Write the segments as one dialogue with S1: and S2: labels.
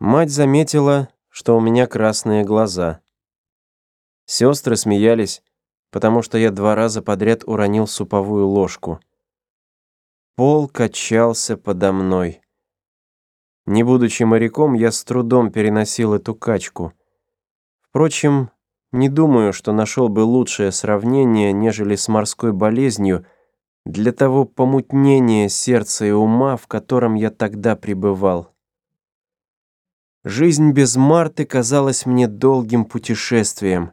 S1: Мать заметила, что у меня красные глаза. Сестры смеялись, потому что я два раза подряд уронил суповую ложку. Пол качался подо мной. Не будучи моряком, я с трудом переносил эту качку. Впрочем, не думаю, что нашел бы лучшее сравнение, нежели с морской болезнью, для того помутнения сердца и ума, в котором я тогда пребывал. Жизнь без Марты казалась мне долгим путешествием.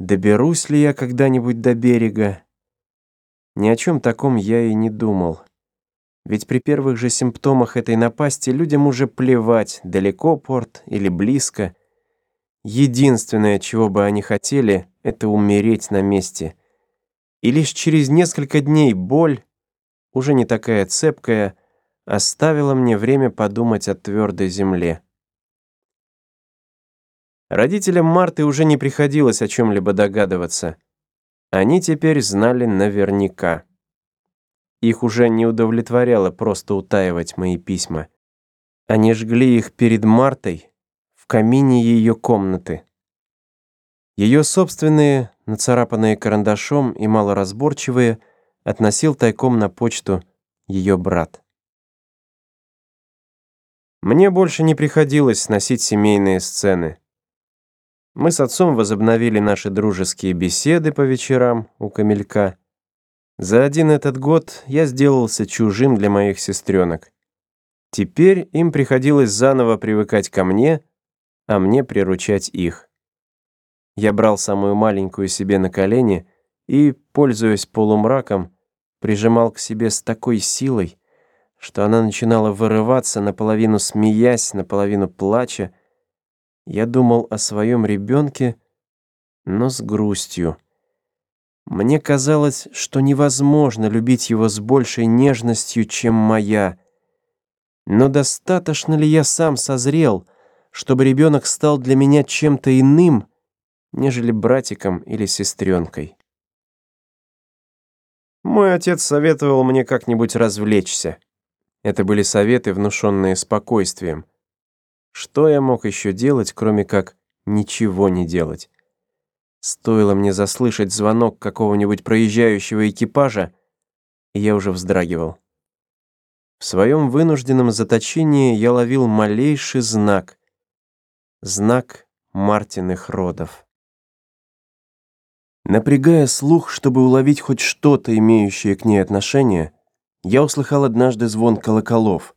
S1: Доберусь ли я когда-нибудь до берега? Ни о чем таком я и не думал. Ведь при первых же симптомах этой напасти людям уже плевать, далеко порт или близко. Единственное, чего бы они хотели, это умереть на месте. И лишь через несколько дней боль, уже не такая цепкая, оставила мне время подумать о твердой земле. Родителям Марты уже не приходилось о чем-либо догадываться. Они теперь знали наверняка. Их уже не удовлетворяло просто утаивать мои письма. Они жгли их перед Мартой в камине ее комнаты. Ее собственные, нацарапанные карандашом и малоразборчивые, относил тайком на почту ее брат. Мне больше не приходилось сносить семейные сцены. Мы с отцом возобновили наши дружеские беседы по вечерам у камелька. За один этот год я сделался чужим для моих сестренок. Теперь им приходилось заново привыкать ко мне, а мне приручать их. Я брал самую маленькую себе на колени и, пользуясь полумраком, прижимал к себе с такой силой, что она начинала вырываться, наполовину смеясь, наполовину плача, я думал о своем ребенке, но с грустью. Мне казалось, что невозможно любить его с большей нежностью, чем моя. Но достаточно ли я сам созрел, чтобы ребенок стал для меня чем-то иным, нежели братиком или сестренкой? Мой отец советовал мне как-нибудь развлечься. Это были советы, внушенные спокойствием. Что я мог еще делать, кроме как ничего не делать? Стоило мне заслышать звонок какого-нибудь проезжающего экипажа, и я уже вздрагивал. В своем вынужденном заточении я ловил малейший знак. Знак Мартиных родов. Напрягая слух, чтобы уловить хоть что-то, имеющее к ней отношение, я услыхал однажды звон колоколов.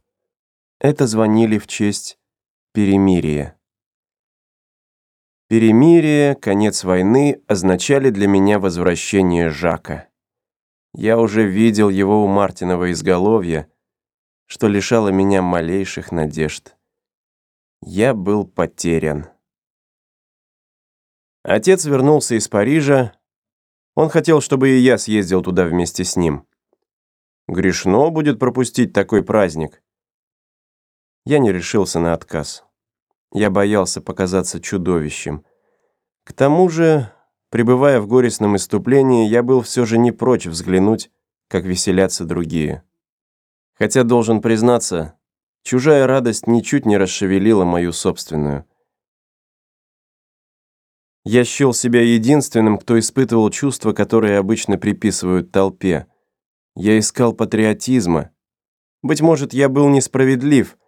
S1: Это звонили в честь Перемирие. Перемирие, конец войны означали для меня возвращение Жака. Я уже видел его у Мартинова изголовья, что лишало меня малейших надежд. Я был потерян. Отец вернулся из Парижа. Он хотел, чтобы и я съездил туда вместе с ним. Грешно будет пропустить такой праздник. Я не решился на отказ. Я боялся показаться чудовищем. К тому же, пребывая в горестном иступлении, я был все же не прочь взглянуть, как веселятся другие. Хотя, должен признаться, чужая радость ничуть не расшевелила мою собственную. Я счел себя единственным, кто испытывал чувства, которые обычно приписывают толпе. Я искал патриотизма. Быть может, я был несправедлив –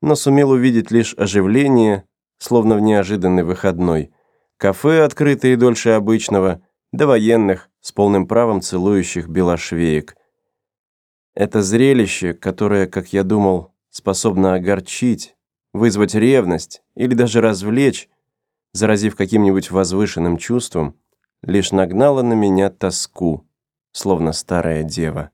S1: но сумел увидеть лишь оживление, словно в неожиданный выходной. Кафе, открытые дольше обычного, до военных, с полным правом целующих белошвеек. Это зрелище, которое, как я думал, способно огорчить, вызвать ревность или даже развлечь, заразив каким-нибудь возвышенным чувством, лишь нагнало на меня тоску, словно старая дева.